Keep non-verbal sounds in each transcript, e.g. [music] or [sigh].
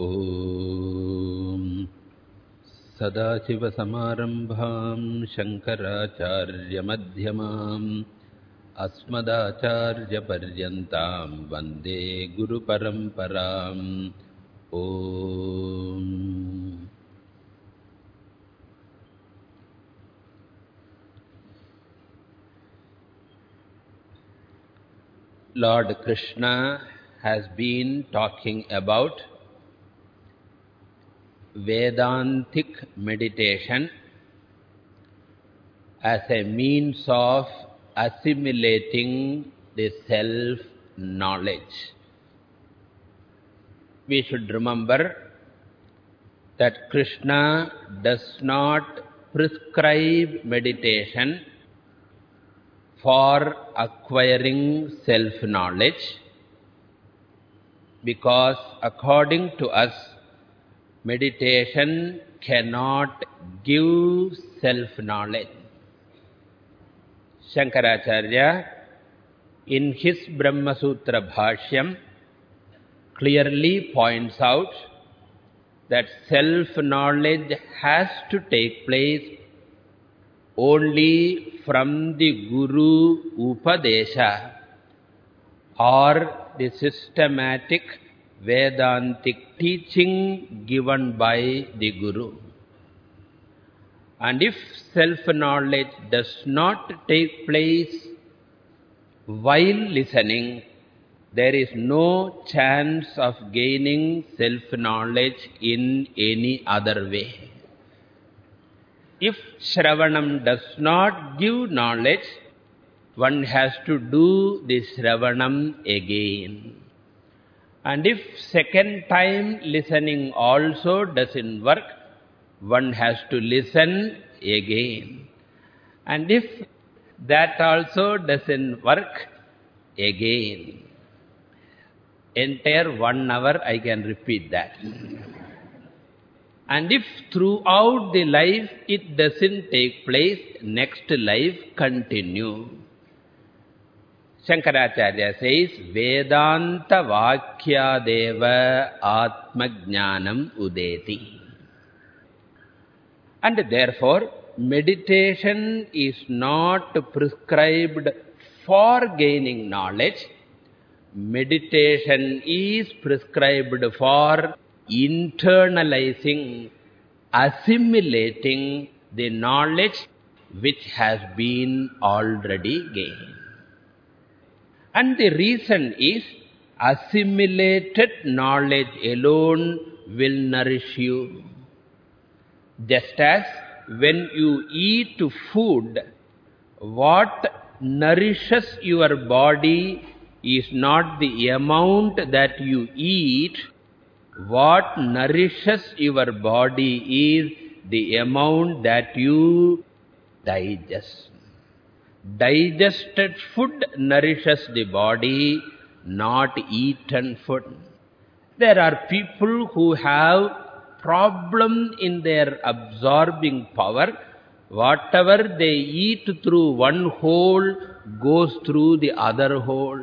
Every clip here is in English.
ॐ सदाशिवसमारम्भाम् शङ्कराचार्यमध्यमाम् अस्मदाचार्यपर्यन्ताम् वन्दे गुरुपरम्पराम् ॐ Lord Krishna has been talking about Vedantic meditation as a means of assimilating the self-knowledge. We should remember that Krishna does not prescribe meditation for acquiring self-knowledge because according to us, meditation cannot give self-knowledge. Shankaracharya, in his Brahma Sutra Bhashyam, clearly points out that self-knowledge has to take place only from the Guru Upadesha or the systematic Vedantic teaching given by the Guru. And if self-knowledge does not take place while listening, there is no chance of gaining self-knowledge in any other way. If Shravanam does not give knowledge, one has to do the Shravanam again. And if second time listening also doesn't work, one has to listen again. And if that also doesn't work, again. Entire one hour I can repeat that. And if throughout the life it doesn't take place, next life continue. Shankaracharya says, Vedanta Vakyadeva Atma Jnanam Udeti. And therefore, meditation is not prescribed for gaining knowledge. Meditation is prescribed for internalizing, assimilating the knowledge which has been already gained. And the reason is assimilated knowledge alone will nourish you. Just as when you eat food, what nourishes your body is not the amount that you eat. What nourishes your body is the amount that you digest. Digested food nourishes the body, not eaten food. There are people who have problem in their absorbing power. Whatever they eat through one hole goes through the other hole.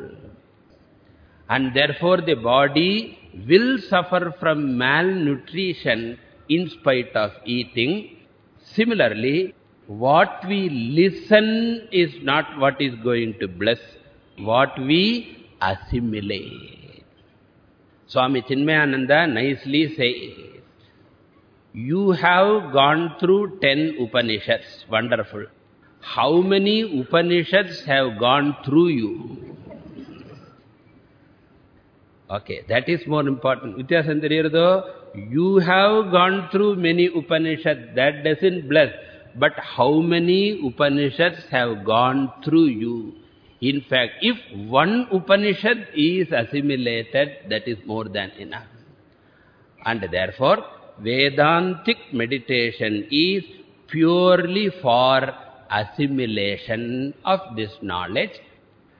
And therefore the body will suffer from malnutrition in spite of eating. Similarly, what we listen is not what is going to bless, what we assimilate. Swami Chinmayananda nicely says, you have gone through ten Upanishads, wonderful. How many Upanishads have gone through you? Okay, that is more important. Vidyasandari you have gone through many Upanishads, that doesn't bless. But how many Upanishads have gone through you? In fact, if one Upanishad is assimilated, that is more than enough. And therefore, Vedantic meditation is purely for assimilation of this knowledge.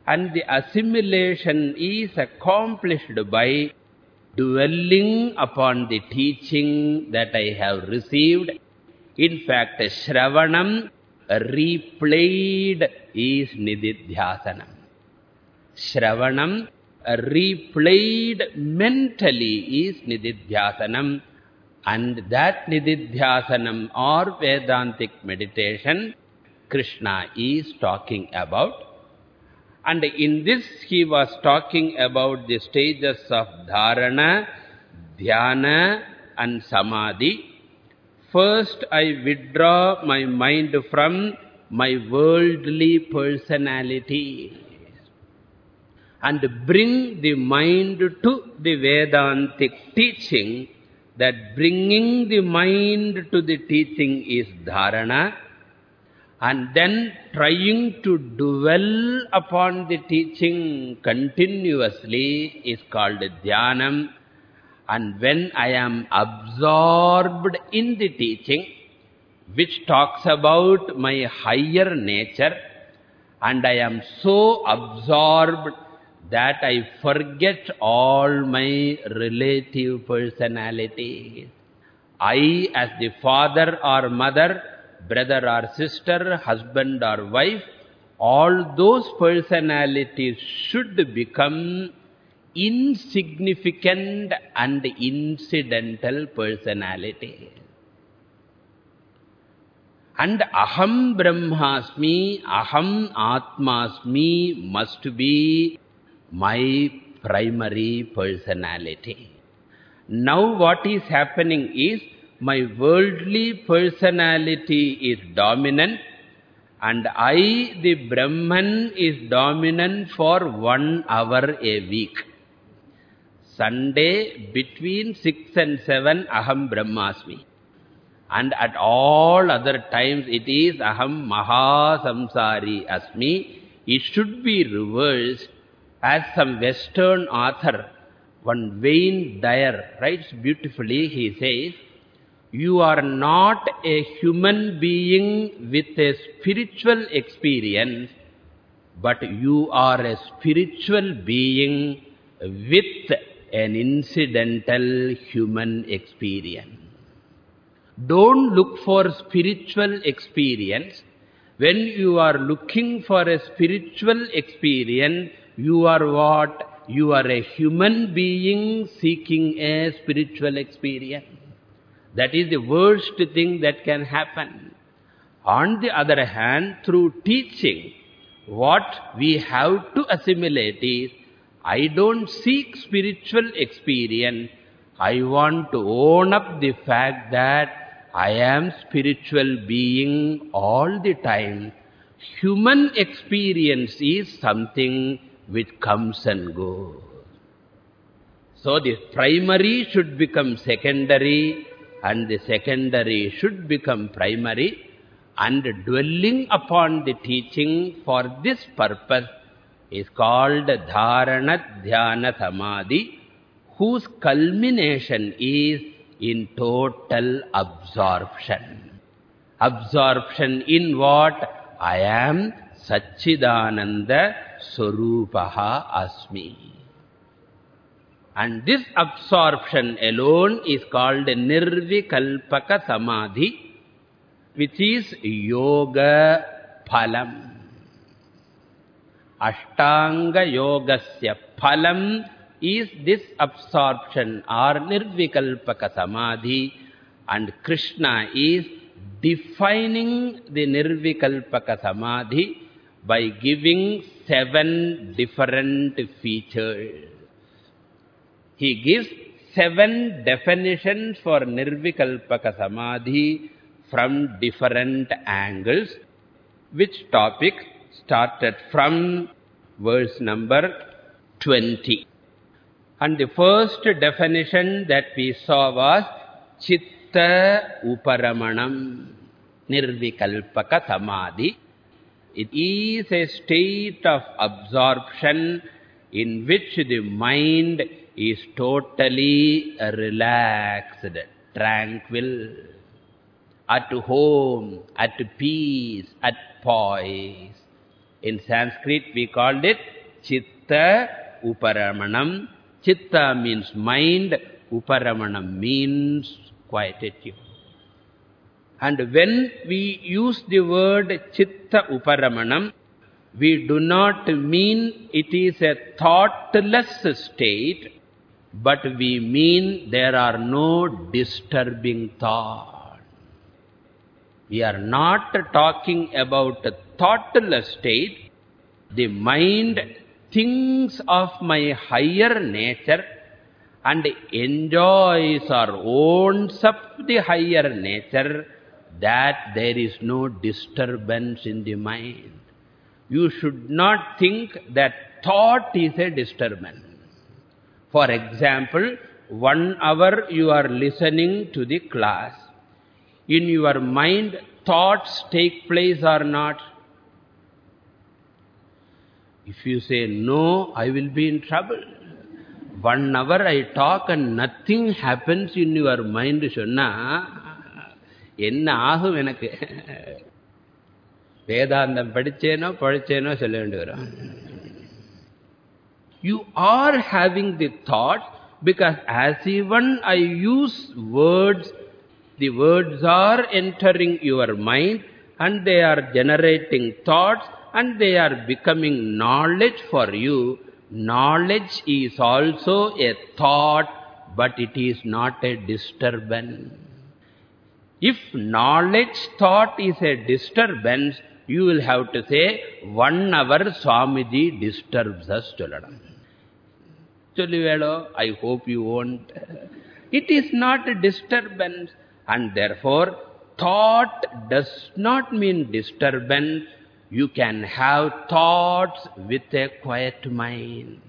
And the assimilation is accomplished by dwelling upon the teaching that I have received in fact, Shravanam replayed is Nididhyasanam. Shravanam replayed mentally is Nididhyasanam. And that Nididhyasanam or Vedantic meditation, Krishna is talking about. And in this he was talking about the stages of Dharana, Dhyana and Samadhi. First I withdraw my mind from my worldly personality and bring the mind to the Vedantic teaching that bringing the mind to the teaching is dharana and then trying to dwell upon the teaching continuously is called dhyanam and when I am absorbed in the teaching which talks about my higher nature and I am so absorbed that I forget all my relative personalities. I as the father or mother, brother or sister, husband or wife, all those personalities should become insignificant and incidental personality. And aham brahmasmi, aham atmasmi must be my primary personality. Now what is happening is, my worldly personality is dominant and I, the Brahman, is dominant for one hour a week. Sunday, between 6 and 7, Aham Brahmasmi. And at all other times, it is Aham Mahasamsari Asmi. It should be reversed as some Western author, one Wayne Dyer, writes beautifully, he says, you are not a human being with a spiritual experience, but you are a spiritual being with an incidental human experience. Don't look for spiritual experience. When you are looking for a spiritual experience, you are what? You are a human being seeking a spiritual experience. That is the worst thing that can happen. On the other hand, through teaching, what we have to assimilate is, I don't seek spiritual experience. I want to own up the fact that I am spiritual being all the time. Human experience is something which comes and goes. So the primary should become secondary and the secondary should become primary and dwelling upon the teaching for this purpose is called Dharana Dhyana Samadhi whose culmination is in total absorption. Absorption in what? I am Satchidananda Swarupaha Asmi. And this absorption alone is called Nirvikalpaka Samadhi, which is Yoga Phalam. Ashtanga Yogasya Phalam is this absorption or Nirvikalpaka Samadhi and Krishna is defining the Nirvikalpaka Samadhi by giving seven different features. He gives seven definitions for Nirvikalpaka Samadhi from different angles. Which topic started from verse number 20. And the first definition that we saw was Chitta Uparamanam Nirvikalpaka Samadhi. It is a state of absorption in which the mind is totally relaxed, tranquil, at home, at peace, at poise. In Sanskrit we called it Chitta Uparamanam. Chitta means mind, Uparamanam means quietude. And when we use the word chitta uparamanam, we do not mean it is a thoughtless state, but we mean there are no disturbing thoughts. We are not talking about thoughtless state. The mind thinks of my higher nature and enjoys or owns up the higher nature, that there is no disturbance in the mind. You should not think that thought is a disturbance. For example, one hour you are listening to the class. In your mind, thoughts take place or not? If you say no, I will be in trouble. One hour I talk and nothing happens in your mind, சொன்னா என்ன ஆகும் எனக்கு வேதாந்தம் படிச்சேனோ படிச்சேனோ சொல்ல வேண்டி வரும் you are having the thought because as even I use words, the words are entering your mind and they are generating thoughts and they are becoming knowledge for you. Knowledge is also a thought, but it is not a disturbance. If knowledge thought is a disturbance, you will have to say, one hour Swamiji disturbs us, Choladam. Cholivelo, I hope you won't. It is not a disturbance, and therefore, thought does not mean disturbance, you can have thoughts with a quiet mind.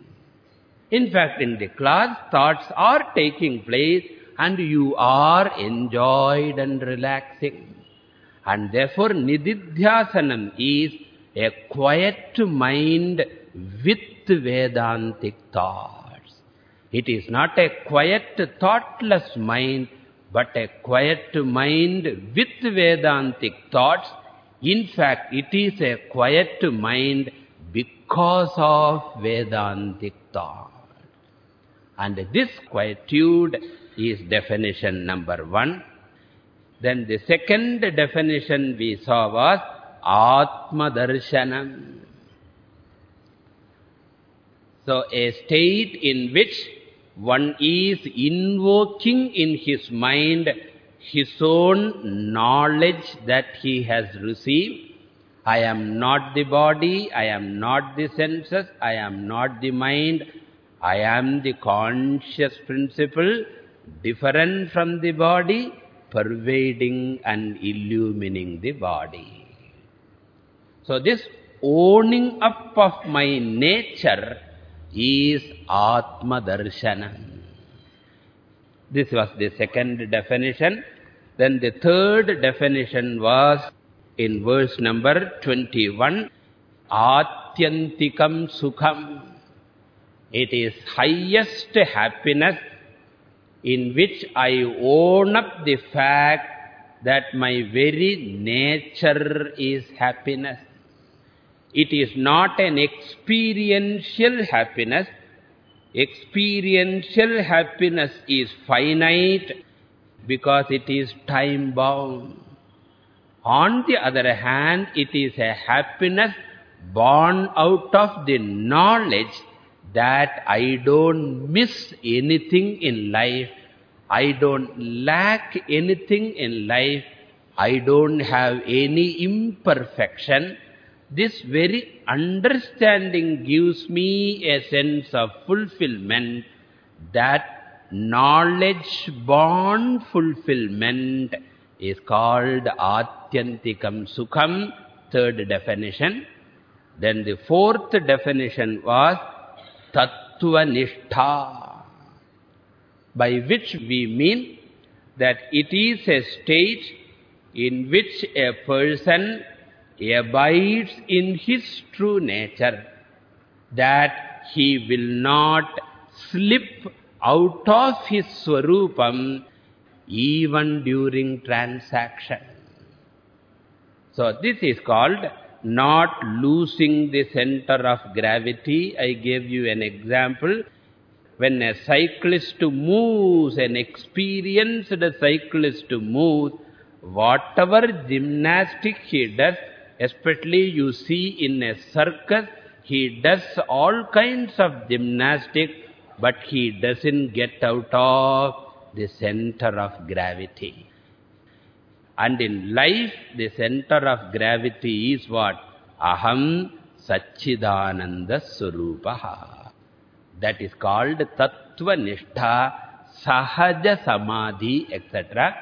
In fact, in the class, thoughts are taking place and you are enjoyed and relaxing. And therefore, Nididhyasanam is a quiet mind with Vedantic thoughts. It is not a quiet, thoughtless mind, but a quiet mind with Vedantic thoughts. In fact, it is a quiet mind because of Vedantic thought. And this quietude is definition number one. Then the second definition we saw was Atma Darshanam. So a state in which one is invoking in his mind his own knowledge that he has received. I am not the body, I am not the senses, I am not the mind, I am the conscious principle, different from the body, pervading and illumining the body. So this owning up of my nature is Atma Darshanam. This was the second definition. Then the third definition was in verse number 21, Atyantikam Sukham. It is highest happiness in which I own up the fact that my very nature is happiness. It is not an experiential happiness. Experiential happiness is finite because it is time-bound. On the other hand, it is a happiness born out of the knowledge that I don't miss anything in life, I don't lack anything in life, I don't have any imperfection, this very understanding gives me a sense of fulfillment that knowledge-born fulfillment is called Atyantikam Sukham, third definition. Then the fourth definition was Tattva by which we mean that it is a state in which a person abides in his true nature, that he will not slip out of his swarupam even during transaction. So this is called not losing the center of gravity. I gave you an example. When a cyclist moves, an experienced cyclist moves, whatever gymnastic he does, Especially you see in a circus, he does all kinds of gymnastics, but he doesn't get out of the center of gravity. And in life, the center of gravity is what? Aham Satchidananda Swarupaha. That is called Tattva Nishtha, Sahaja Samadhi, etc.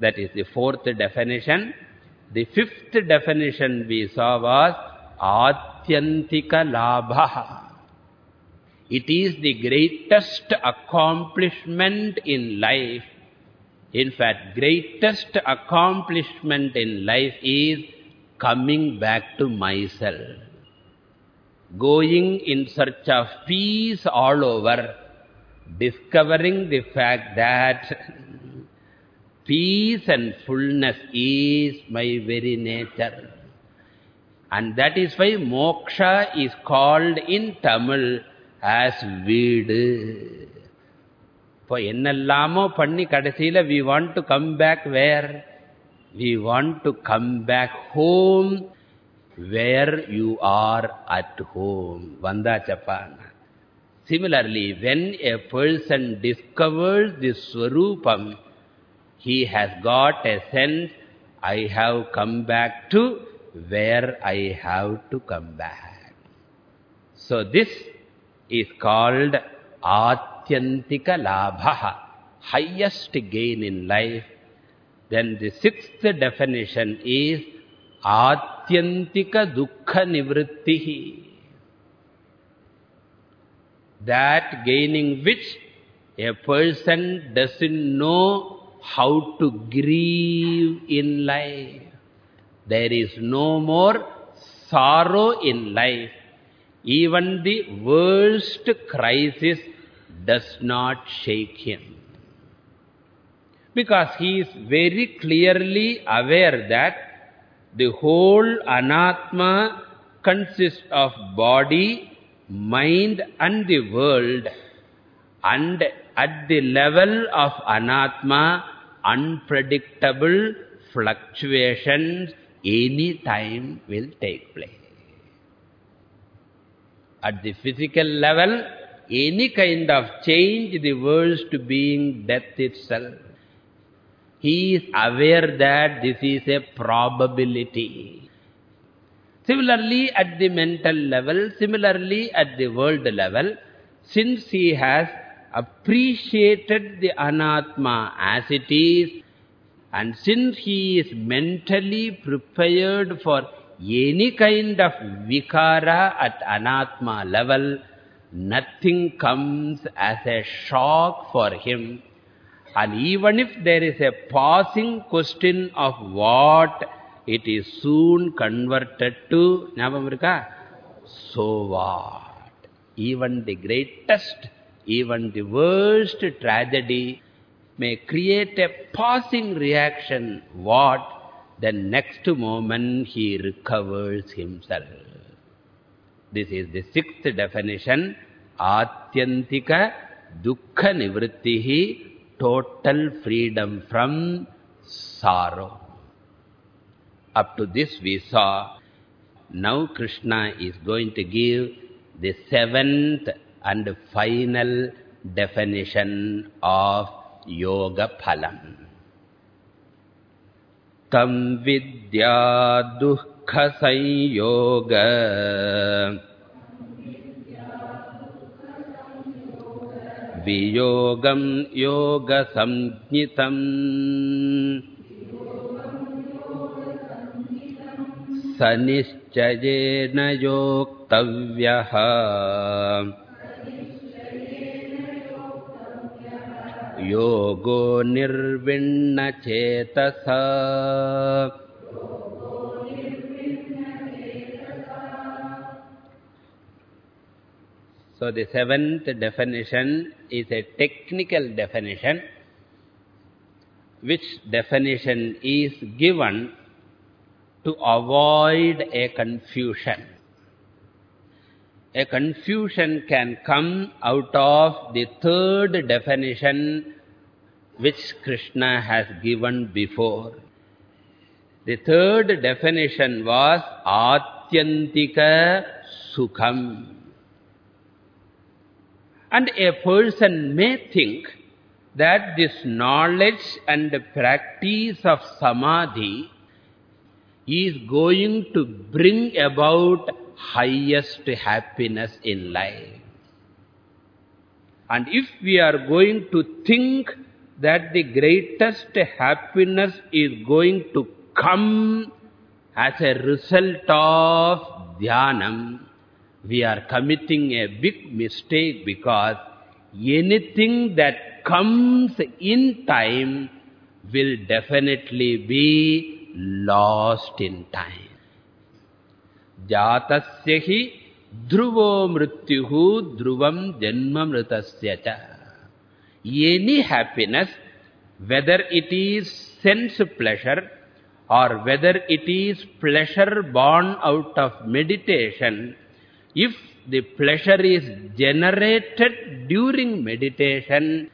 That is the fourth definition. The fifth definition we saw was Atyantika Labha. It is the greatest accomplishment in life. In fact, greatest accomplishment in life is coming back to myself. Going in search of peace all over, discovering the fact that peace and fullness is my very nature. And that is why moksha is called in Tamil as வீடு இப்போ என்னெல்லாமோ பண்ணி கடைசியில் we want to come back where? We want to come back home where you are at home. Vandachapana. Similarly, when a person discovers this Swarupam, he has got a sense, I have come back to where I have to come back. So this is called Atyantika Labha, highest gain in life. Then the sixth definition is Atyantika Dukkha Nivrittihi. That gaining which a person doesn't know how to grieve in life. There is no more sorrow in life. Even the worst crisis does not shake him. Because he is very clearly aware that the whole anatma consists of body, mind and the world. And at the level of anatma, unpredictable fluctuations any time will take place. At the physical level, any kind of change, the worst being death itself. He is aware that this is a probability. Similarly, at the mental level, similarly at the world level, since he has appreciated the anatma as it is, and since he is mentally prepared for any kind of vikara at anatma level, nothing comes as a shock for him. And even if there is a passing question of what, it is soon converted to, so what? Even the greatest, even the worst tragedy may create a passing reaction. What? then next moment he recovers himself. This is the sixth definition, Atyantika Dukkha Nivrittihi, total freedom from sorrow. Up to this we saw, now Krishna is going to give the seventh and final definition of Yoga Phalam. तं विद्या दुःखसंयोग वियोगं योगसंज्ञितम् स निश्चयेन योक्तव्यः योगो निर्विण्णचेतसा So the seventh definition is a technical definition, which definition is given to avoid a confusion. A confusion can come out of the third definition which Krishna has given before. The third definition was Atyantika Sukham. And a person may think that this knowledge and practice of samadhi is going to bring about highest happiness in life. And if we are going to think that the greatest happiness is going to come as a result of dhyanam, we are committing a big mistake because anything that comes in time will definitely be lost in time. Jatasya hi dhruvo mrityuhu dhruvam janma mritasya cha. Any happiness, whether it is sense pleasure or whether it is pleasure born out of meditation, if the pleasure is generated during meditation,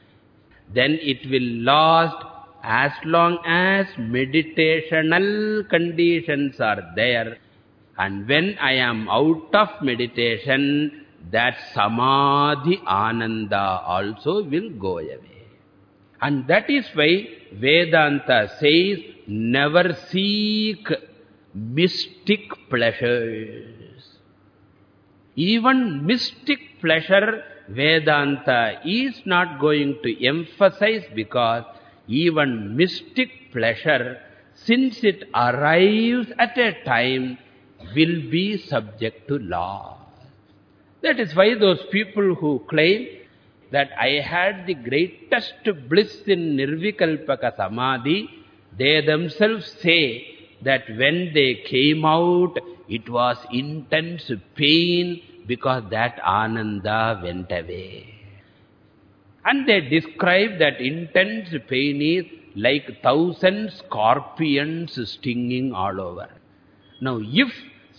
then it will last as long as meditational conditions are there. And when I am out of meditation, that samadhi ananda also will go away. And that is why Vedanta says, never seek mystic pleasures. Even mystic pleasure, Vedanta is not going to emphasize because even mystic pleasure, since it arrives at a time, will be subject to law. That is why those people who claim that I had the greatest bliss in Nirvikalpaka Samadhi, they themselves say that when they came out, it was intense pain because that ananda went away. And they describe that intense pain is like thousand scorpions stinging all over. Now, if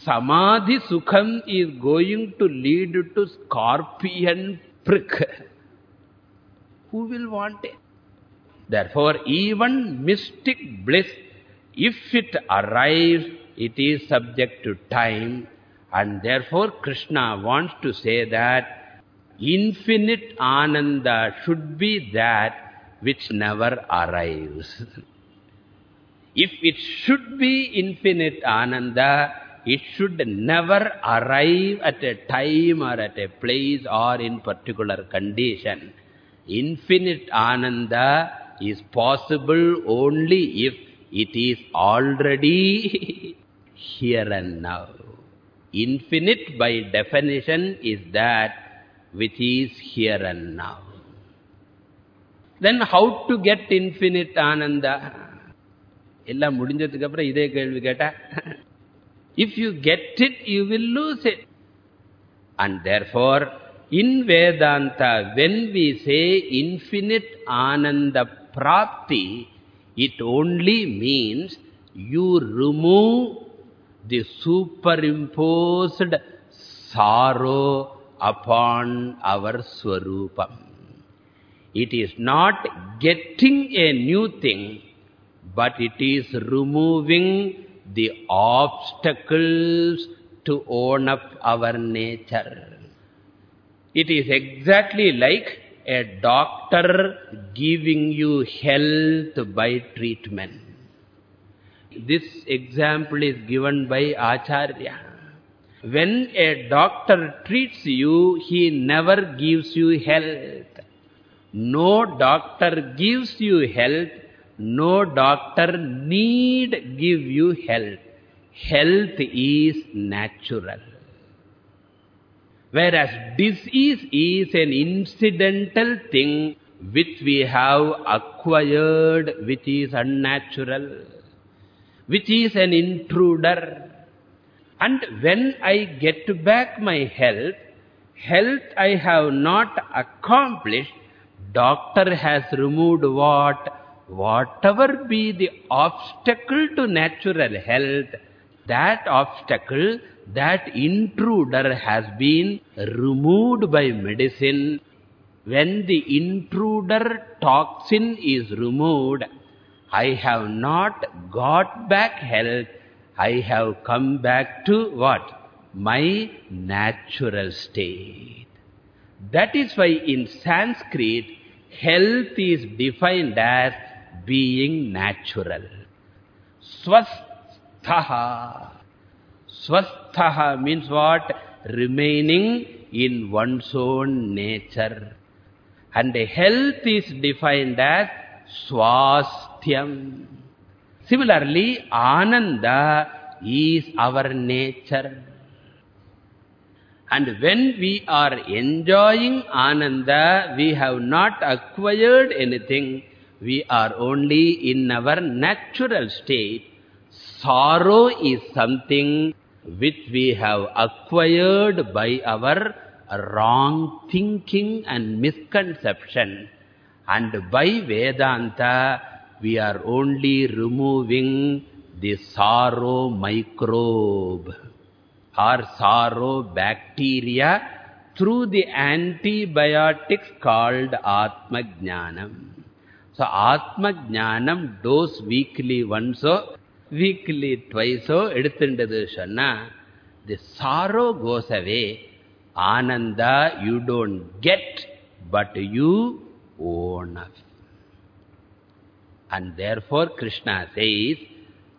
samadhi sukham is going to lead to scorpion prick, who will want it? Therefore, even mystic bliss, if it arrives, it is subject to time. And therefore, Krishna wants to say that infinite ananda should be that which never arrives. if it should be infinite ananda, it should never arrive at a time or at a place or in particular condition. Infinite ananda is possible only if it is already [laughs] here and now. Infinite by definition is that which is here and now. Then how to get infinite ananda? எல்லாம் முடிஞ்சதுக்கு அப்புறம் இதே கேள்வி கேட்டா if you get it you will lose it and therefore in vedanta when we say infinite ananda prapti it only means you remove the superimposed sorrow upon our swarupam. It is not getting a new thing, but it is removing the obstacles to own up our nature. It is exactly like a doctor giving you health by treatment. This example is given by Acharya. When a doctor treats you, he never gives you health. No doctor gives you health. No doctor need give you health. Health is natural. Whereas disease is an incidental thing which we have acquired, which is unnatural, which is an intruder. And when I get back my health, health I have not accomplished, doctor has removed what? Whatever be the obstacle to natural health, that obstacle, that intruder has been removed by medicine. When the intruder toxin is removed, I have not got back health. I have come back to what? My natural state. That is why in Sanskrit, health is defined as being natural. Swasthaha. Swasthaha means what? Remaining in one's own nature. And health is defined as swasthyam. Similarly, ananda is our nature. And when we are enjoying ananda, we have not acquired anything. We are only in our natural state. Sorrow is something which we have acquired by our wrong thinking and misconception. And by Vedanta, we are only removing the sorrow microbe or sorrow bacteria through the antibiotics called Atma. So Atma Jnanam dose weekly once or weekly twice or edutundadu sonna, the sorrow goes away Ananda you don't get, but you own. And therefore Krishna says,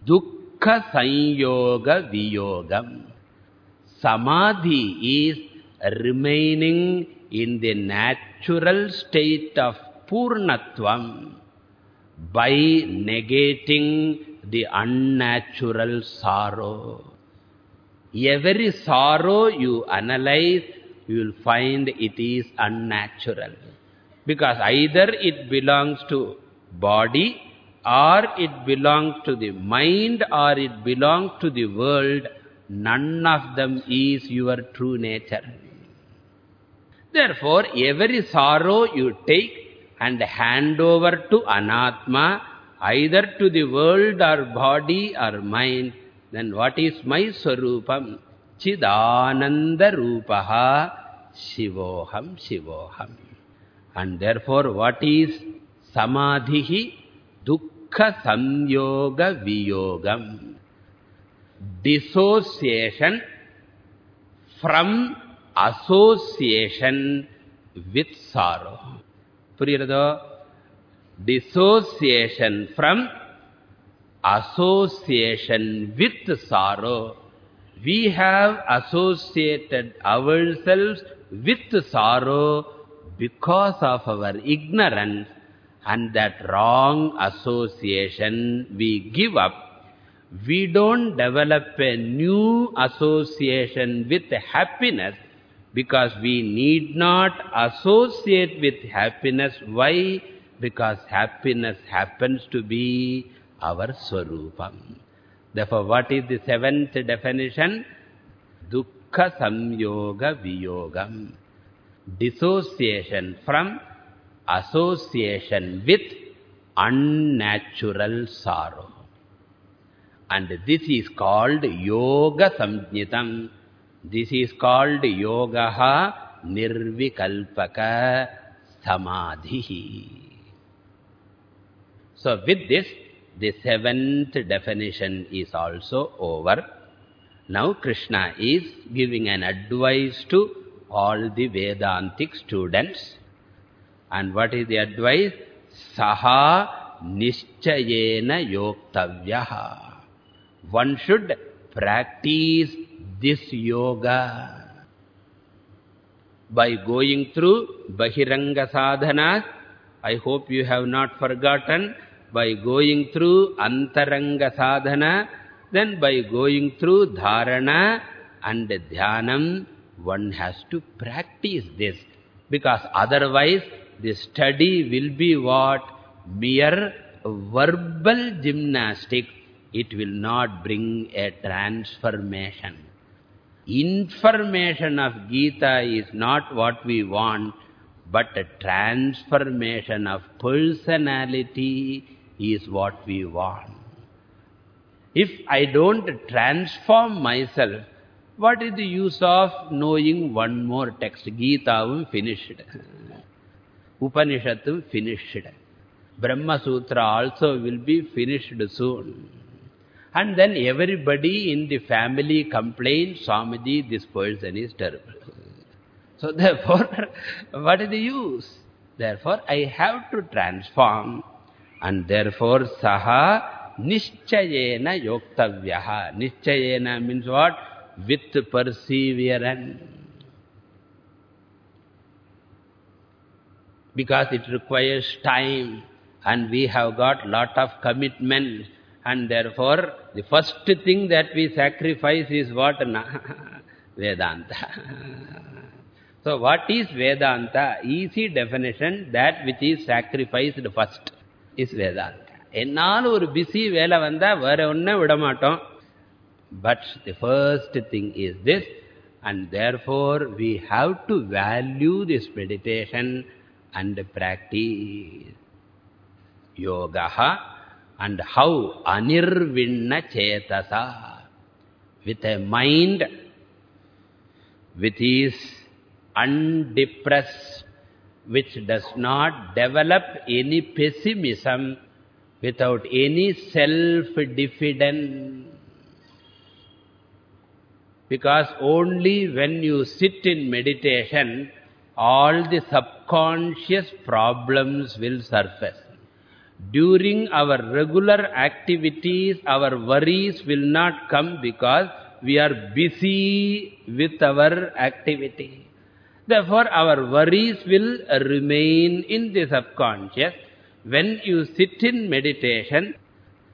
Dukkha Sanyoga Viyogam. Samadhi is remaining in the natural state of Purnatvam by negating the unnatural sorrow. Every sorrow you analyze, you will find it is unnatural. Because either it belongs to body, or it belongs to the mind, or it belongs to the world, none of them is your true nature. Therefore, every sorrow you take and hand over to anatma, either to the world or body or mind, then what is my Swarupam? Chidananda Rupaha Shivoham Shivoham. And therefore what is Samadhihi? Dukkha Samyoga Viyogam. Dissociation from association with sorrow. Puriyadho? Dissociation from association with sorrow, we have associated ourselves with sorrow because of our ignorance and that wrong association we give up. We don't develop a new association with happiness because we need not associate with happiness. Why? Because happiness happens to be our Swarupam. Therefore, what is the seventh definition? Dukkha Samyoga Viyogam. Dissociation from association with unnatural sorrow. And this is called Yoga Samjnitam. This is called Yogaha Nirvikalpaka Samadhi. So with this, the seventh definition is also over. Now Krishna is giving an advice to all the Vedantic students. And what is the advice? Saha nischayena yoktavyaha. One should practice this yoga by going through Bahiranga sadhanas. I hope you have not forgotten by going through antaranga sadhana, then by going through dharana and dhyanam, one has to practice this. Because otherwise, the study will be what? Mere verbal gymnastic. It will not bring a transformation. Information of Gita is not what we want, but a transformation of personality is what we want. If I don't transform myself, what is the use of knowing one more text? Gita finished. Upanishadum finished. Brahma Sutra also will be finished soon. And then everybody in the family complains, Swamiji, this person is terrible. So [laughs] therefore, what is the use? Therefore, I have to transform. And therefore, saha nischayena yoktavyaha. Nischayena means what? With perseverance. Because it requires time and we have got lot of commitment and therefore the first thing that we sacrifice is what? Vedanta. so what is Vedanta? Easy definition, that which is sacrificed first is Vedanta. என்னால் ஒரு busy வேலை வந்தா வேற ஒன்றும் விட மாட்டோம் But the first thing is this, and therefore we have to value this meditation and practice yogaha and how anirvinna chetasa with a mind which is undepressed which does not develop any pessimism without any self-diffidence. Because only when you sit in meditation, all the subconscious problems will surface. During our regular activities, our worries will not come because we are busy with our activity. Therefore, our worries will remain in the subconscious. When you sit in meditation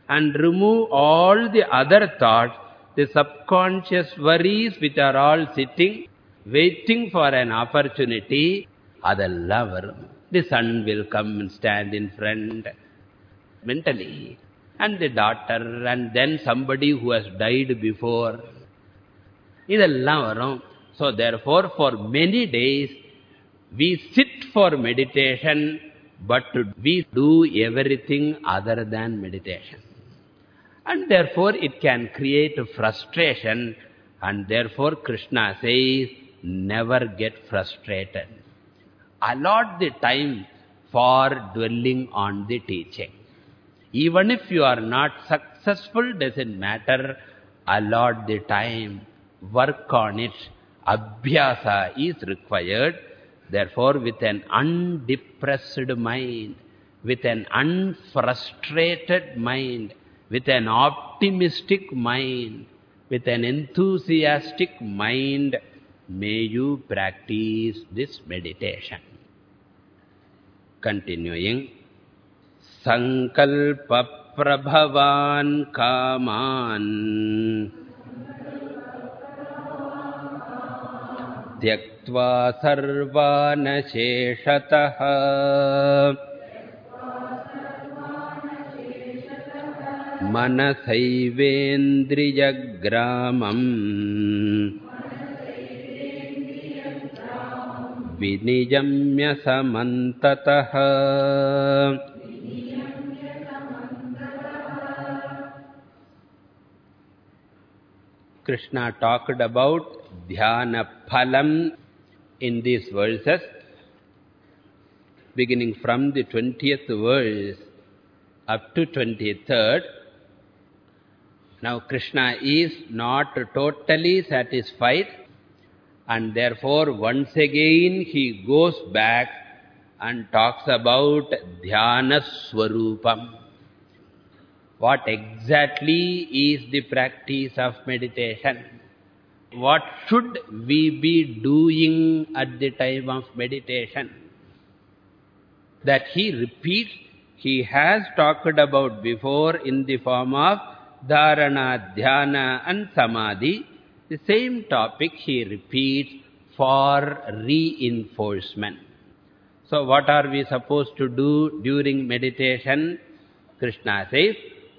and remove all the other thoughts, the subconscious worries which are all sitting, waiting for an opportunity, other varum. The sun will come and stand in front mentally. And the daughter, and then somebody who has died before. is a lover. So therefore, for many days, we sit for meditation, but we do everything other than meditation. And therefore, it can create frustration, and therefore Krishna says, never get frustrated. Allot the time for dwelling on the teaching. Even if you are not successful, doesn't matter. Allot the time. Work on it. Abhyasa is required. Therefore, with an undepressed mind, with an unfrustrated mind, with an optimistic mind, with an enthusiastic mind, may you practice this meditation. Continuing. सङ्कल्पप्रभवान् कामान्। त्यक्त्वा सर्वानशेषतः। मनसैवेन्द्रियग्रामम्। विनियम्य समन्ततः Krishna talked about dhyana phalam in these verses, beginning from the 20th verse up to 23rd. Now Krishna is not totally satisfied and therefore once again he goes back and talks about dhyana swarupam. What exactly is the practice of meditation? What should we be doing at the time of meditation? That he repeats, he has talked about before in the form of dharana, dhyana and samadhi. The same topic he repeats for reinforcement. So what are we supposed to do during meditation? Krishna says,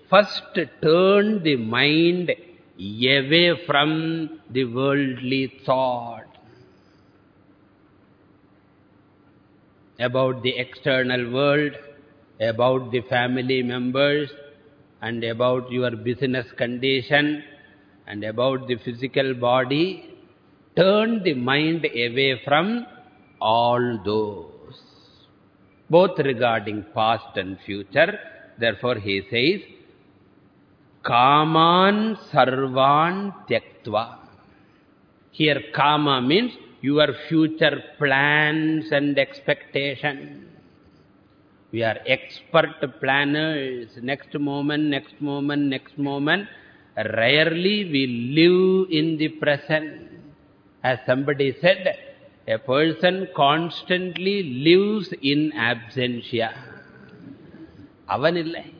first turn the mind away from the worldly thought about the external world, about the family members, and about your business condition, and about the physical body. Turn the mind away from all those. both regarding past and future. Therefore, he says, Kaman sarvan tyaktva. Here, kama means your future plans and expectations. We are expert planners. Next moment, next moment, next moment. Rarely we live in the present. As somebody said, a person constantly lives in absentia. Avanillai.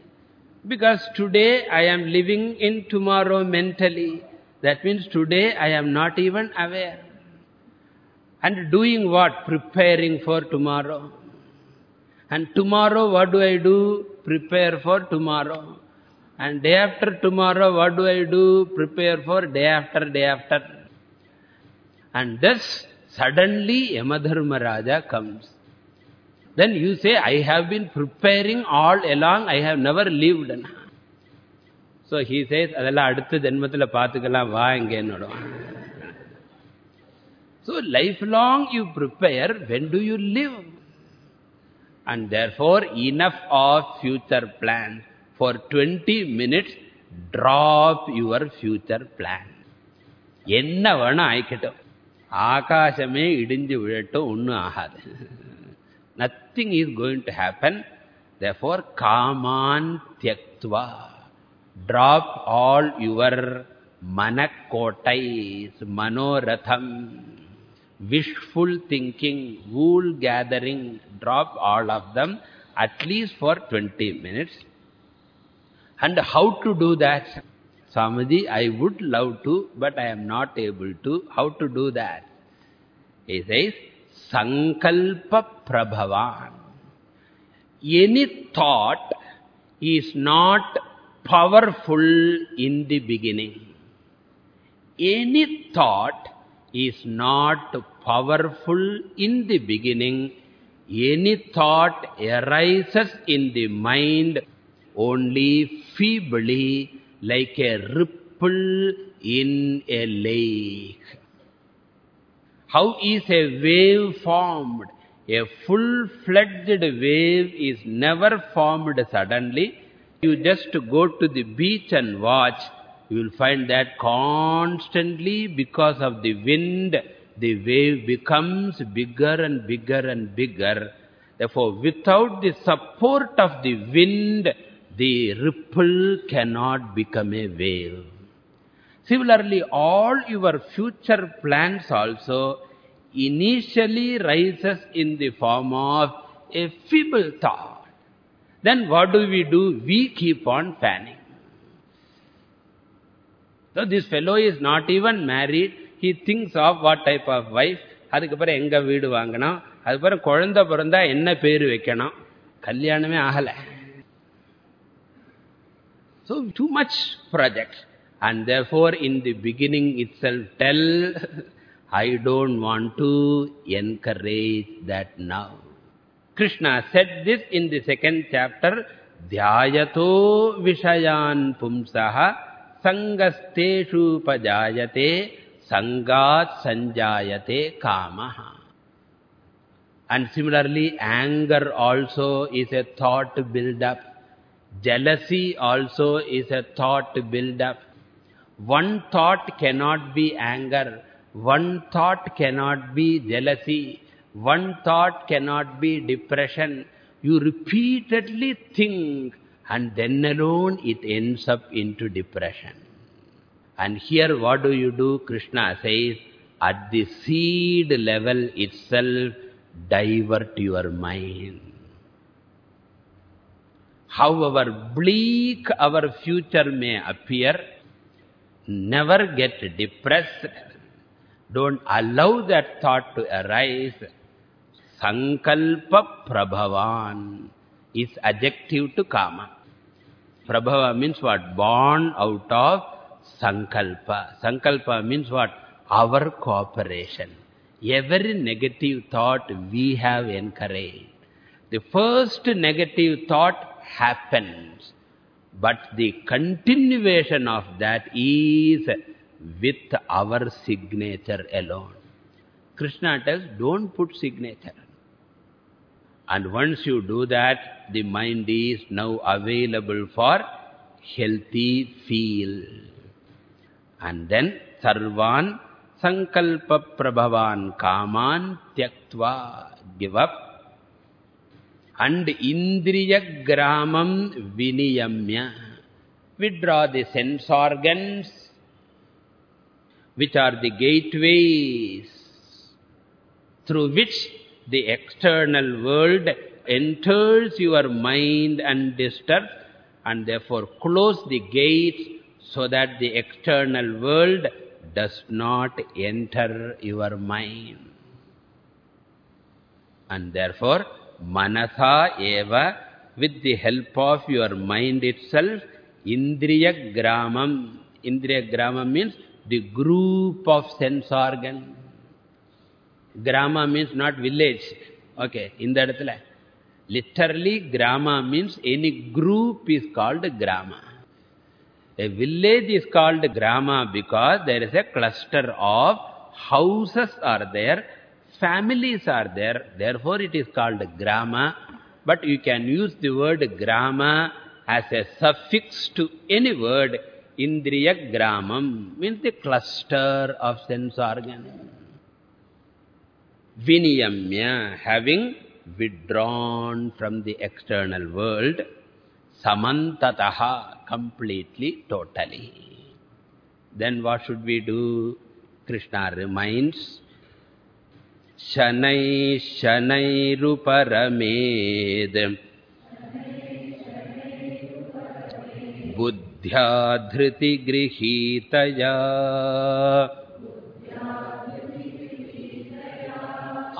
Because today I am living in tomorrow mentally. That means today I am not even aware. And doing what? Preparing for tomorrow. And tomorrow, what do I do? Prepare for tomorrow. And day after tomorrow, what do I do? Prepare for day after day after. And thus, suddenly, Yamadharmaraja comes. Then you say, I have been preparing all along, I have never lived. So he says, அதெல்லாம் அடுத்த ஜென்மத்தில் பார்த்துக்கலாம் வா இங்கேன்னு So lifelong you prepare, when do you live? And therefore, enough of future plans. For 20 minutes, drop your future plan. என்ன வேணும் ஆயிக்கட்டும் ஆகாசமே இடிஞ்சு விழட்டும் ஒன்றும் ஆகாது Nothing is going to happen. Therefore, kaman tyaktva. Drop all your manakkotais, manoratham, wishful thinking, wool gathering. Drop all of them at least for 20 minutes. And how to do that? Swamiji, I would love to, but I am not able to. How to do that? He says, Sankalpa Prabhavan. Any thought is not powerful in the beginning. Any thought is not powerful in the beginning. Any thought arises in the mind only feebly like a ripple in a lake. How is a wave formed? A full-fledged wave is never formed suddenly. You just go to the beach and watch. You will find that constantly because of the wind, the wave becomes bigger and bigger and bigger. Therefore, without the support of the wind, the ripple cannot become a wave. Similarly, all your future plans also initially rises in the form of a feeble thought. Then what do we do? We keep on fanning. So this fellow is not even married. He thinks of what type of wife. அதுக்கப்புறம் எங்க வீடு வாங்கணும் அதுக்கப்புறம் குழந்தை பிறந்தா என்ன பேரு வைக்கணும் கல்யாணமே ஆகலை So too much project. And therefore in the beginning itself tell, [laughs] I don't want to encourage that now. Krishna said this in the second chapter, Dhyayato Vishayan Pumsaha Sangasteshu Pajayate Sangat Sanjayate Kamaha. And similarly, anger also is a thought build up. Jealousy also is a thought build up. One thought cannot be anger. One thought cannot be jealousy. One thought cannot be depression. You repeatedly think and then alone it ends up into depression. And here what do you do? Krishna says, at the seed level itself, divert your mind. However bleak our future may appear, never get depressed. Don't allow that thought to arise. Sankalpa Prabhavan is adjective to Kama. Prabhava means what? Born out of Sankalpa. Sankalpa means what? Our cooperation. Every negative thought we have encouraged. The first negative thought happens. But the continuation of that is with our signature alone. Krishna tells, don't put signature. And once you do that, the mind is now available for healthy feel. And then, sarvan sankalpa prabhavan kaman tyaktva, give up. And indriya gramam viniyamya, withdraw the sense organs, which are the gateways? Through which the external world enters your mind and disturbs and therefore close the gates so that the external world does not enter your mind. And therefore, manasa eva, with the help of your mind itself, indriya gramam. Indriya gramam means the group of sense organ. Grama means not village. Okay, in that Literally, grama means any group is called grama. A village is called grama because there is a cluster of houses are there, families are there, therefore it is called grama. But you can use the word grama as a suffix to any word. Indriya gramam means the cluster of sense organs. Viniyamya, having withdrawn from the external world, samantataha, completely, totally. Then what should we do? Krishna reminds, शनैः शनैरुपरमेद्। बुद्ध्या धृतिगृहीतया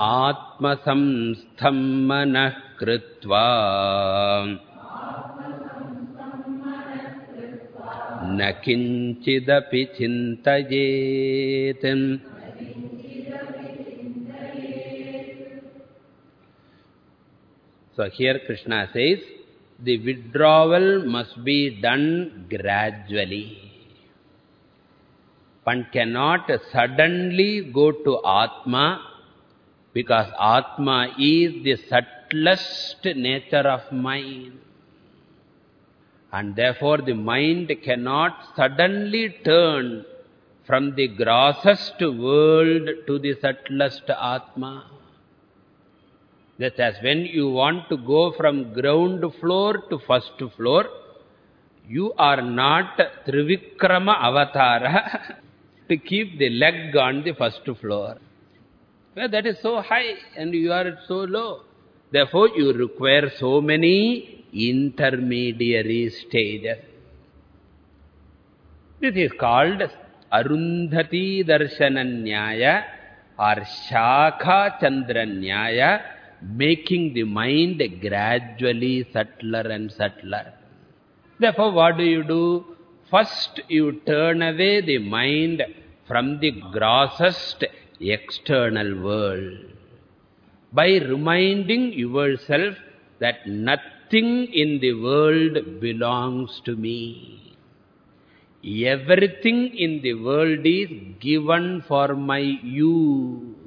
आत्मसंस्थं मनः कृत्वा। न किञ्चिदपि चिन्तयेत्। So here Krishna says, the withdrawal must be done gradually. One cannot suddenly go to Atma because Atma is the subtlest nature of mind. And therefore the mind cannot suddenly turn from the grossest world to the subtlest Atma. Just as when you want to go from ground floor to first floor, you are not Trivikrama Avatara [laughs] to keep the leg on the first floor. Well, that is so high and you are so low. Therefore, you require so many intermediary stages. This is called Arundhati Darshananyaya or Shakha Chandranyaya, making the mind gradually subtler and subtler. Therefore, what do you do? First, you turn away the mind from the grossest external world. By reminding yourself that nothing in the world belongs to me. Everything in the world is given for my use.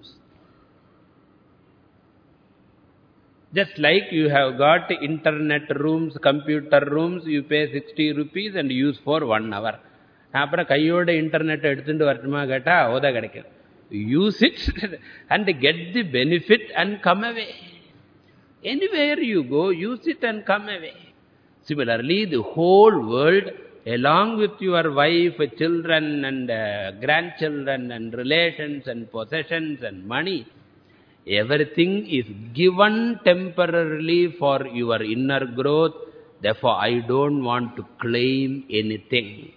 Just like you have got internet rooms, computer rooms, you pay 60 rupees and use for one hour. அப்புறம் கையோட internet எடுத்துட்டு வரட்டுமா கேட்டா ஓத கிடைக்கும் use it [laughs] and get the benefit and come away. Anywhere you go, use it and come away. Similarly, the whole world, along with your wife, children and uh, grandchildren and relations and possessions and money, everything is given temporarily for your inner growth. Therefore, I don't want to claim anything.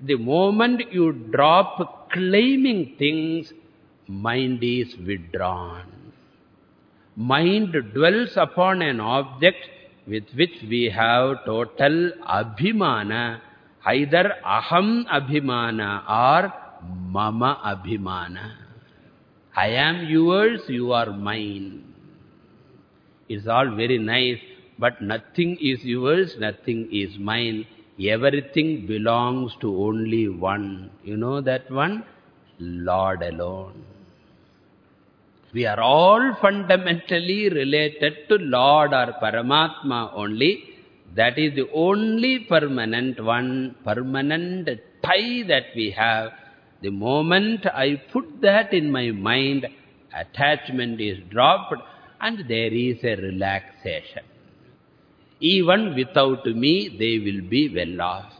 The moment you drop claiming things, mind is withdrawn. Mind dwells upon an object with which we have total abhimana, either aham abhimana or mama abhimana. I am yours, you are mine. It's all very nice, but nothing is yours, nothing is mine. Everything belongs to only one. You know that one? Lord alone. We are all fundamentally related to Lord or Paramatma only. That is the only permanent one, permanent tie that we have. The moment I put that in my mind, attachment is dropped and there is a relaxation. Even without me, they will be well off.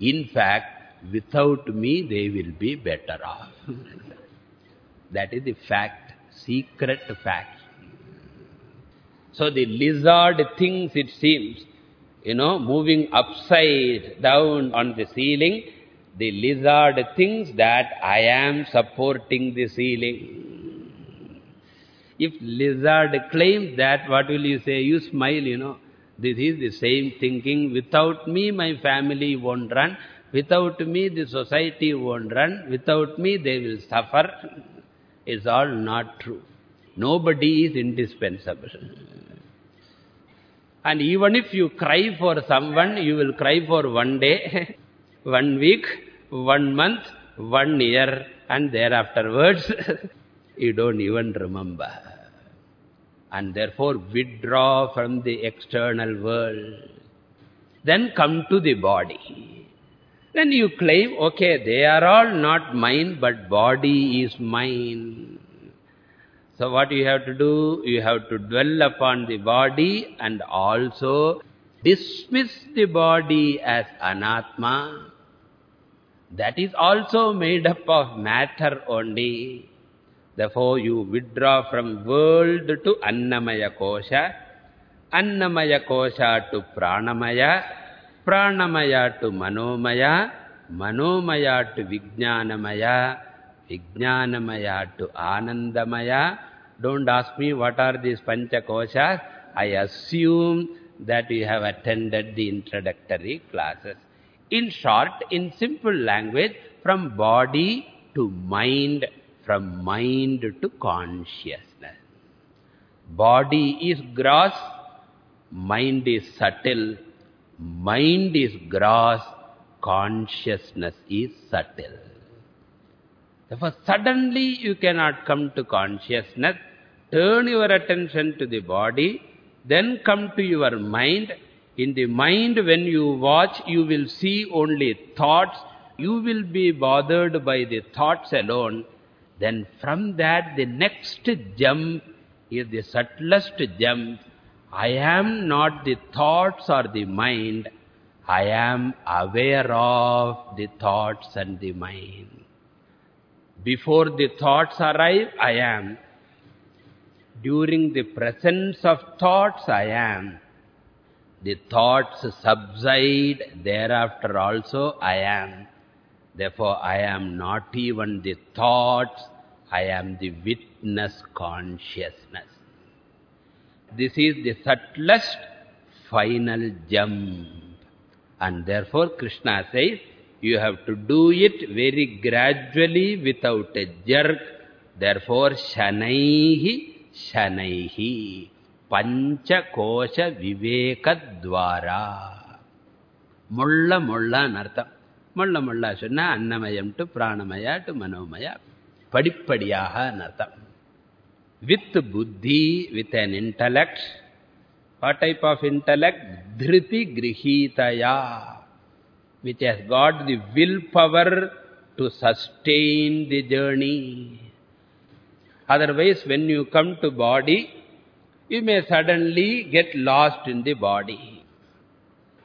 In fact, without me, they will be better off. [laughs] that is the fact, secret fact. So the lizard thinks, it seems, you know, moving upside down on the ceiling, the lizard thinks that I am supporting the ceiling. If lizard claims that, what will you say? You smile, you know. This is the same thinking. Without me, my family won't run. Without me, the society won't run. Without me, they will suffer. It's all not true. Nobody is indispensable. And even if you cry for someone, you will cry for one day, [laughs] one week, one month, one year, and thereafterwards, [laughs] you don't even remember and therefore withdraw from the external world. Then come to the body. Then you claim, okay, they are all not mine, but body is mine. So what you have to do? You have to dwell upon the body and also dismiss the body as anatma. That is also made up of matter only. Therefore, you withdraw from world to Annamaya Kosha, Annamaya Kosha to Pranamaya, Pranamaya to Manomaya, Manomaya to Vijnanamaya, Vijnanamaya to Anandamaya. Don't ask me what are these Pancha Koshas. I assume that you have attended the introductory classes. In short, in simple language, from body to mind from mind to consciousness. Body is gross, mind is subtle, mind is gross, consciousness is subtle. Therefore, suddenly you cannot come to consciousness. Turn your attention to the body, then come to your mind. In the mind, when you watch, you will see only thoughts. You will be bothered by the thoughts alone. Then from that, the next jump is the subtlest jump. I am not the thoughts or the mind. I am aware of the thoughts and the mind. Before the thoughts arrive, I am. During the presence of thoughts, I am. The thoughts subside, thereafter also I am. Therefore, I am not even the thoughts, I am the witness consciousness. This is the subtlest final jump. And therefore, Krishna says, you have to do it very gradually without a jerk. Therefore, shanaihi, shanaihi, pancha kosha vivekadvara. Mulla mulla nartam. முள்ள முள்ள சொன்னா அன்னமயம் to பிராணமயா to மனோமயா படிப்படியாக அர்த்தம் with புத்தி with an intellect what type of intellect dhriti grihitaya which has got the willpower to sustain the journey otherwise when you come to body you may suddenly get lost in the body.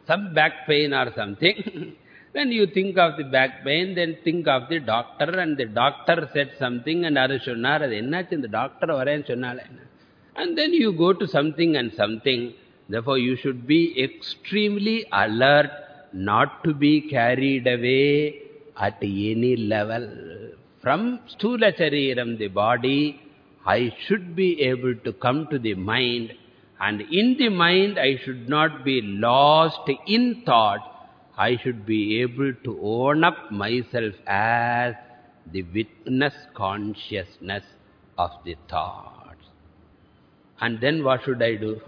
Some back pain or something. [laughs] when you think of the back pain, then think of the doctor and the doctor said something and aru sonnar, then ennachu the doctor varen sonnala And then you go to something and something. Therefore, you should be extremely alert not to be carried away at any level. From Sthula Shariram, the body, i should be able to come to the mind and in the mind i should not be lost in thought I should be able to own up myself as the witness consciousness of the thoughts. And then what should I do?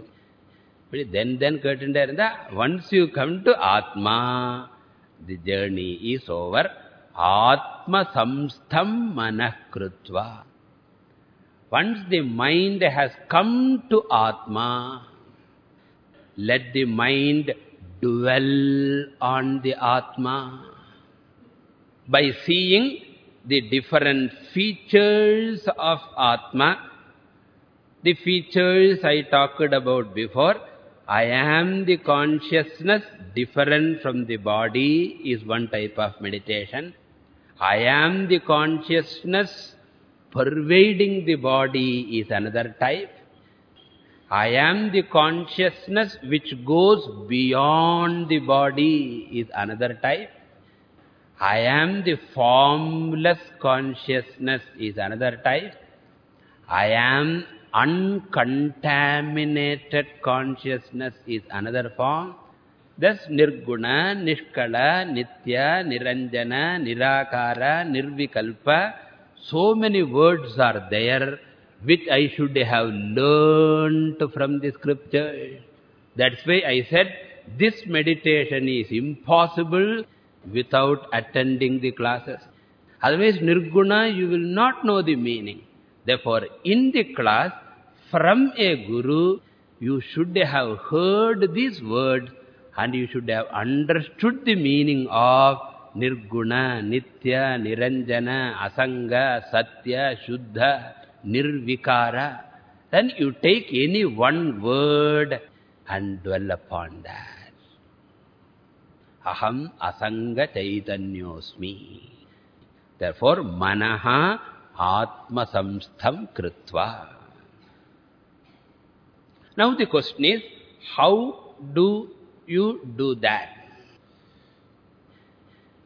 Then, then, once you come to Atma, the journey is over. Atma samstham manah krutva. Once the mind has come to Atma, let the mind dwell on the Atma. By seeing the different features of Atma, the features I talked about before, I am the consciousness different from the body is one type of meditation. I am the consciousness pervading the body is another type. I am the consciousness which goes beyond the body is another type. I am the formless consciousness is another type. I am uncontaminated consciousness is another form. Thus, Nirguna, Nishkala, Nitya, Niranjana, Nirakara, Nirvikalpa, so many words are there which I should have learned from the scripture. That's why I said this meditation is impossible without attending the classes. Otherwise, Nirguna, you will not know the meaning. Therefore, in the class, from a guru, you should have heard these words and you should have understood the meaning of Nirguna, Nitya, Niranjana, Asanga, Satya, Shuddha, Nirvikara. Then you take any one word and dwell upon that. Aham Asanga Chaitanyosmi. Therefore, Manaha Atma Samstham Kritva. Now the question is, how do you do that?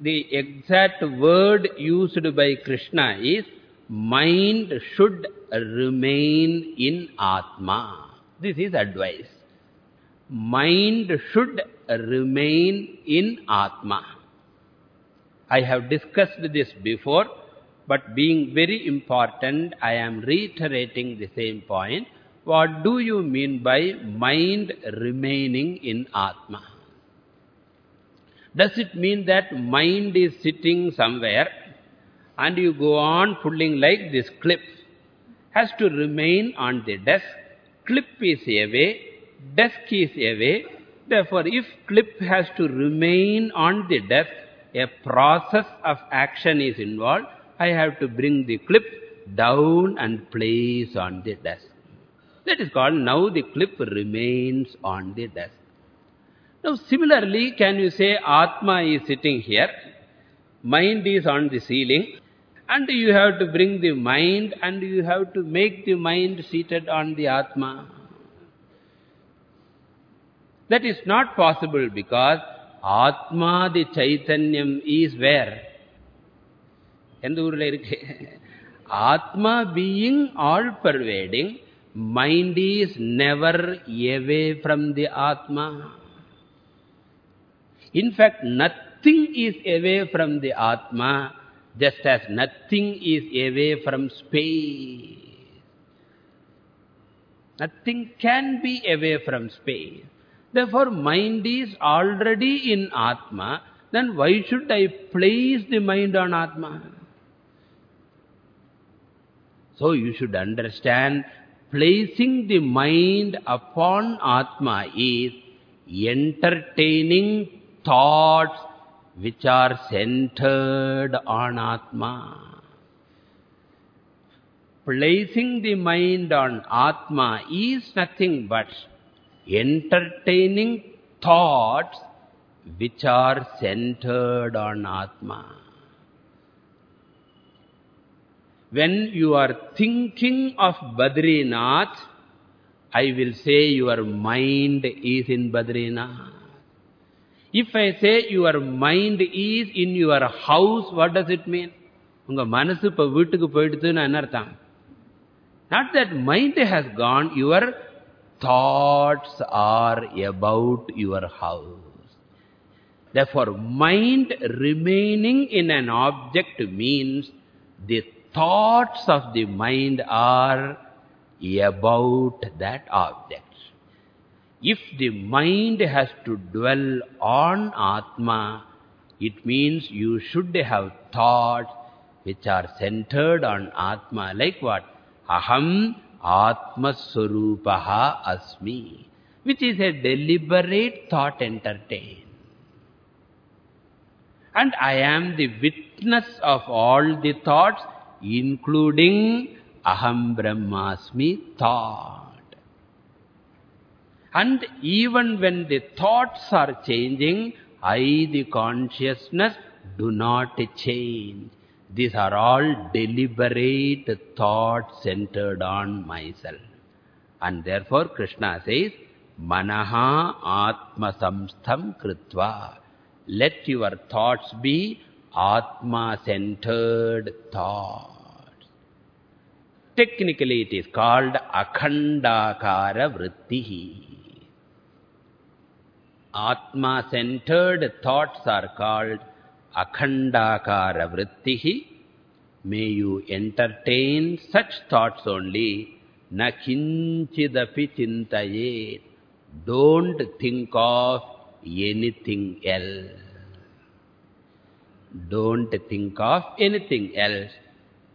The exact word used by Krishna is, mind should remain in Atma. This is advice. Mind should remain in Atma. I have discussed this before, but being very important, I am reiterating the same point. What do you mean by mind remaining in Atma? Does it mean that mind is sitting somewhere and you go on pulling like this clip? Has to remain on the desk. Clip is away, desk is away. Therefore, if clip has to remain on the desk, a process of action is involved. I have to bring the clip down and place on the desk. That is called now the clip remains on the desk. Now similarly, can you say Atma is sitting here, mind is on the ceiling, and you have to bring the mind and you have to make the mind seated on the Atma. That is not possible because Atma, the Chaitanyam, is where? எந்த ஊரில் இருக்கு ஆத்மா being all pervading mind is never away from the atma in fact nothing is away from the atma just as nothing is away from space. Nothing can be away from space. Therefore mind is already in atma then why should i place the mind on atma? So you should understand, placing the mind upon Atma is entertaining thoughts which are centered on Atma. Placing the mind on Atma is nothing but entertaining thoughts which are centered on Atma. When you are thinking of Badrinath, I will say your mind is in Badrinath. If I say your mind is in your house, what does it mean? உங்க மனசு இப்ப வீட்டுக்கு போயிடுதுன்னு என்ன அர்த்தம் not that mind has gone your thoughts are about your house therefore mind remaining in an object means the thoughts of the mind are about that object. If the mind has to dwell on Atma, it means you should have thoughts which are centered on Atma. Like what? aham atmaswarupaha asmi, which is a deliberate thought entertained. And I am the witness of all the thoughts, including aham brahmasmi thought. And even when the thoughts are changing, I, the consciousness, do not change. These are all deliberate thoughts centered on myself. And therefore Krishna says, Manaha Atma Samstham Kritva. Let your thoughts be Atma-centered thoughts. Technically it is called Akhandakara Vrittihi. Atma-centered thoughts are called Akhandakara Vrittihi. May you entertain such thoughts only. Na kinchidapi chintayet. Don't think of anything else. Don't think of anything else.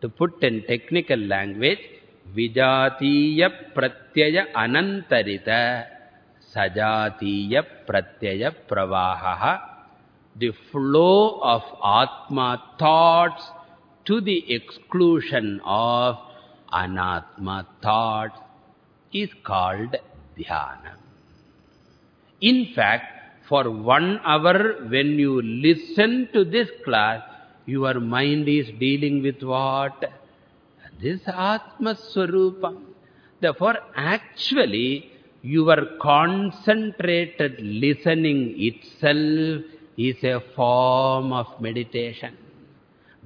To put in technical language, Vijatiya Pratyaya Anantarita sajatiya pratyaya pravaha, the flow of Atma thoughts to the exclusion of Anatma thoughts is called dhyana. In fact, for one hour when you listen to this class, your mind is dealing with what? This Atma Swarupa. Therefore, actually, your concentrated listening itself is a form of meditation.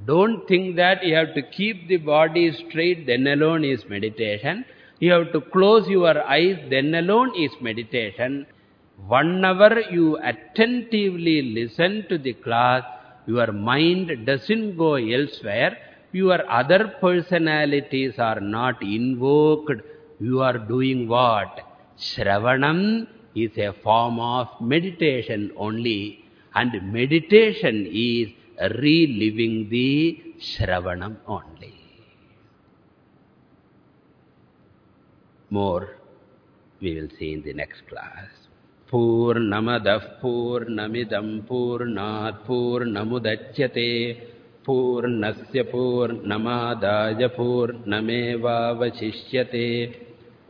Don't think that you have to keep the body straight, then alone is meditation. You have to close your eyes, then alone is meditation. One hour you attentively listen to the class, your mind doesn't go elsewhere, your other personalities are not invoked, you are doing what? Shravanam is a form of meditation only and meditation is reliving the Shravanam only. More we will see in the next class. Purnamadah Purnamidam Purnat Purnamudachyate Purnasya Purnamadaya Purnameva Vashishyate